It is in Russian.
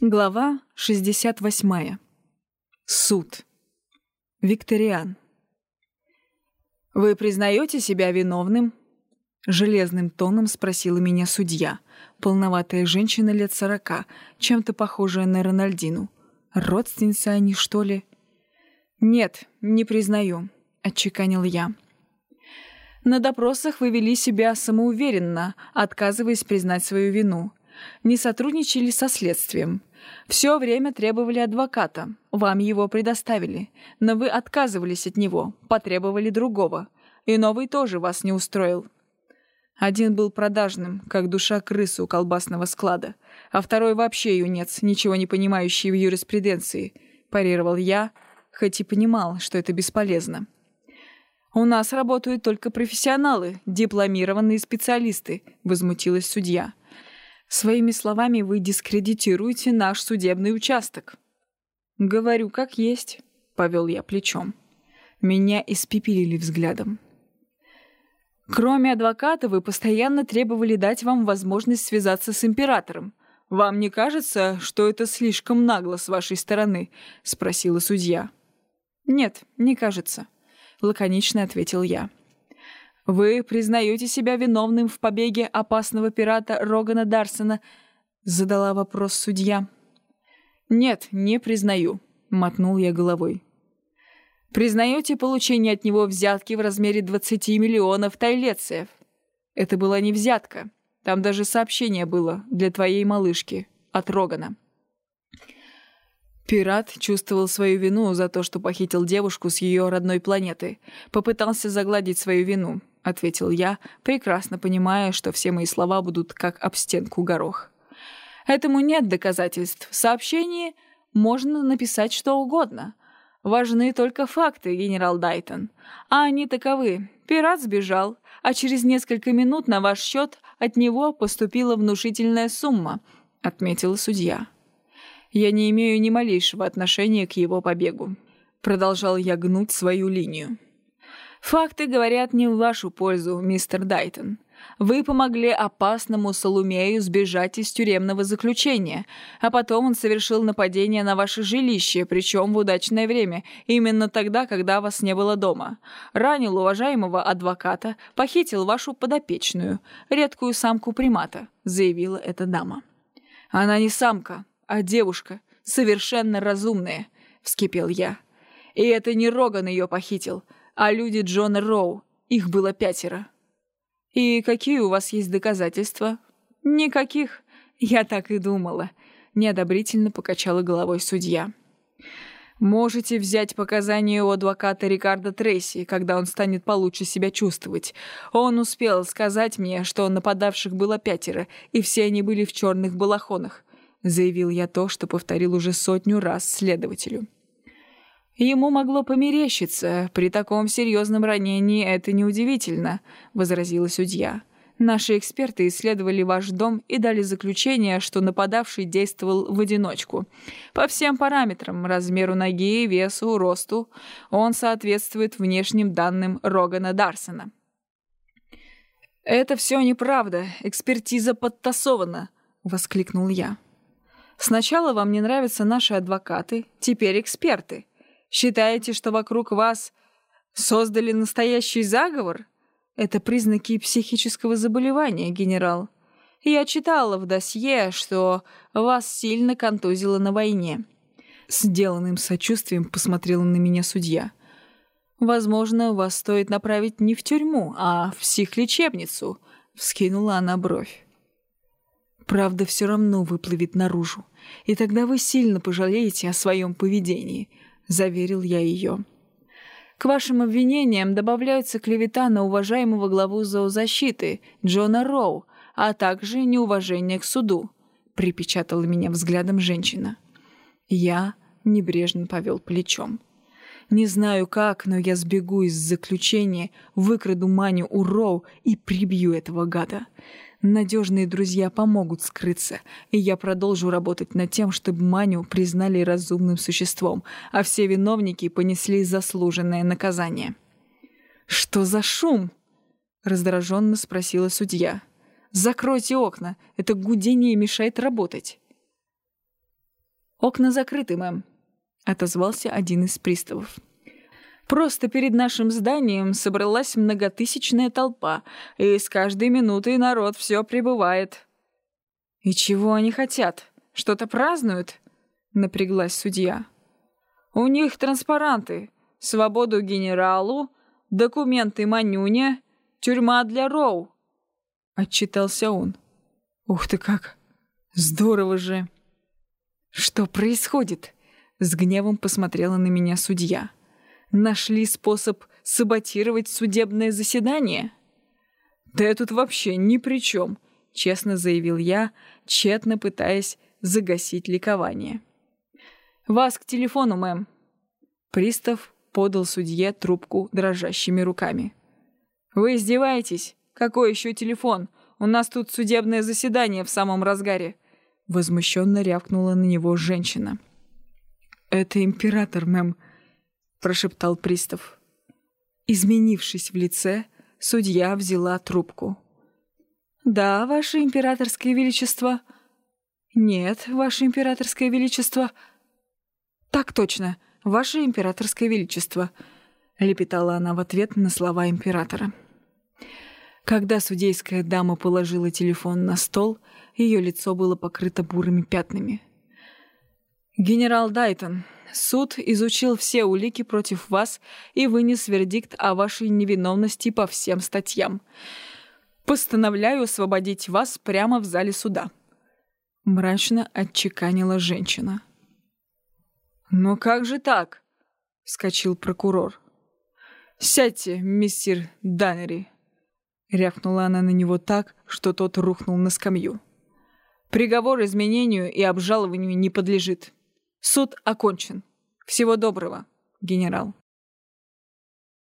Глава 68. Суд. Викториан. «Вы признаете себя виновным?» Железным тоном спросила меня судья, полноватая женщина лет сорока, чем-то похожая на Рональдину. Родственница они, что ли? «Нет, не признаю», — отчеканил я. «На допросах вы вели себя самоуверенно, отказываясь признать свою вину» не сотрудничали со следствием. Все время требовали адвоката. Вам его предоставили. Но вы отказывались от него, потребовали другого. И новый тоже вас не устроил. Один был продажным, как душа крысы у колбасного склада, а второй вообще юнец, ничего не понимающий в юриспруденции, парировал я, хоть и понимал, что это бесполезно. «У нас работают только профессионалы, дипломированные специалисты», — возмутилась судья. Своими словами вы дискредитируете наш судебный участок. Говорю, как есть, повел я плечом. Меня испепелили взглядом. Кроме адвоката, вы постоянно требовали дать вам возможность связаться с императором. Вам не кажется, что это слишком нагло с вашей стороны? спросила судья. Нет, не кажется, лаконично ответил я. «Вы признаете себя виновным в побеге опасного пирата Рогана Дарсона?» — задала вопрос судья. «Нет, не признаю», — мотнул я головой. «Признаете получение от него взятки в размере 20 миллионов тайлецев?» «Это была не взятка. Там даже сообщение было для твоей малышки от Рогана». Пират чувствовал свою вину за то, что похитил девушку с ее родной планеты. Попытался загладить свою вину — ответил я, прекрасно понимая, что все мои слова будут как об стенку горох. Этому нет доказательств. В сообщении можно написать что угодно. Важны только факты, генерал Дайтон. А они таковы. Пират сбежал, а через несколько минут на ваш счет от него поступила внушительная сумма, отметила судья. Я не имею ни малейшего отношения к его побегу. Продолжал я гнуть свою линию. Факты говорят не в вашу пользу, мистер Дайтон. Вы помогли опасному Солумею сбежать из тюремного заключения, а потом он совершил нападение на ваше жилище, причем в удачное время, именно тогда, когда вас не было дома. Ранил уважаемого адвоката, похитил вашу подопечную, редкую самку примата, заявила эта дама. Она не самка, а девушка, совершенно разумная, вскипел я. И это не Роган ее похитил, а люди Джона Роу. Их было пятеро. И какие у вас есть доказательства? Никаких. Я так и думала. Неодобрительно покачала головой судья. Можете взять показания у адвоката Рикардо Трейси, когда он станет получше себя чувствовать. Он успел сказать мне, что нападавших было пятеро, и все они были в черных балахонах. Заявил я то, что повторил уже сотню раз следователю. «Ему могло померещиться. При таком серьезном ранении это неудивительно», — возразила судья. «Наши эксперты исследовали ваш дом и дали заключение, что нападавший действовал в одиночку. По всем параметрам — размеру ноги, весу, росту — он соответствует внешним данным Рогана Дарсона». «Это все неправда. Экспертиза подтасована», — воскликнул я. «Сначала вам не нравятся наши адвокаты, теперь эксперты». Считаете, что вокруг вас создали настоящий заговор? Это признаки психического заболевания, генерал. Я читала в досье, что вас сильно контузило на войне. Сделанным сочувствием посмотрела на меня судья. Возможно, вас стоит направить не в тюрьму, а в психлечебницу. Вскинула она бровь. Правда все равно выплывет наружу, и тогда вы сильно пожалеете о своем поведении —— заверил я ее. «К вашим обвинениям добавляются клевета на уважаемого главу зоозащиты Джона Роу, а также неуважение к суду», — припечатала меня взглядом женщина. Я небрежно повел плечом. Не знаю как, но я сбегу из заключения, выкраду Маню у Роу и прибью этого гада. Надежные друзья помогут скрыться, и я продолжу работать над тем, чтобы Маню признали разумным существом, а все виновники понесли заслуженное наказание. «Что за шум?» — раздраженно спросила судья. «Закройте окна, это гудение мешает работать». «Окна закрыты, мэм», — отозвался один из приставов. «Просто перед нашим зданием собралась многотысячная толпа, и с каждой минутой народ все прибывает». «И чего они хотят? Что-то празднуют?» — напряглась судья. «У них транспаранты. Свободу генералу, документы Манюня, тюрьма для Роу», — отчитался он. «Ух ты как! Здорово же!» «Что происходит?» — с гневом посмотрела на меня судья. «Нашли способ саботировать судебное заседание?» «Да я тут вообще ни при чем», — честно заявил я, тщетно пытаясь загасить ликование. «Вас к телефону, мэм». Пристав подал судье трубку дрожащими руками. «Вы издеваетесь? Какой еще телефон? У нас тут судебное заседание в самом разгаре. Возмущенно рявкнула на него женщина. «Это император, мэм», — прошептал пристав. Изменившись в лице, судья взяла трубку. «Да, ваше императорское величество». «Нет, ваше императорское величество». «Так точно, ваше императорское величество», — лепетала она в ответ на слова императора. Когда судейская дама положила телефон на стол, ее лицо было покрыто бурыми пятнами. «Генерал Дайтон, суд изучил все улики против вас и вынес вердикт о вашей невиновности по всем статьям. Постановляю освободить вас прямо в зале суда», — мрачно отчеканила женщина. «Но как же так?» — вскочил прокурор. «Сядьте, мистер Даннери», Рявкнула она на него так, что тот рухнул на скамью. Приговор изменению и обжалованию не подлежит. Суд окончен. Всего доброго, генерал.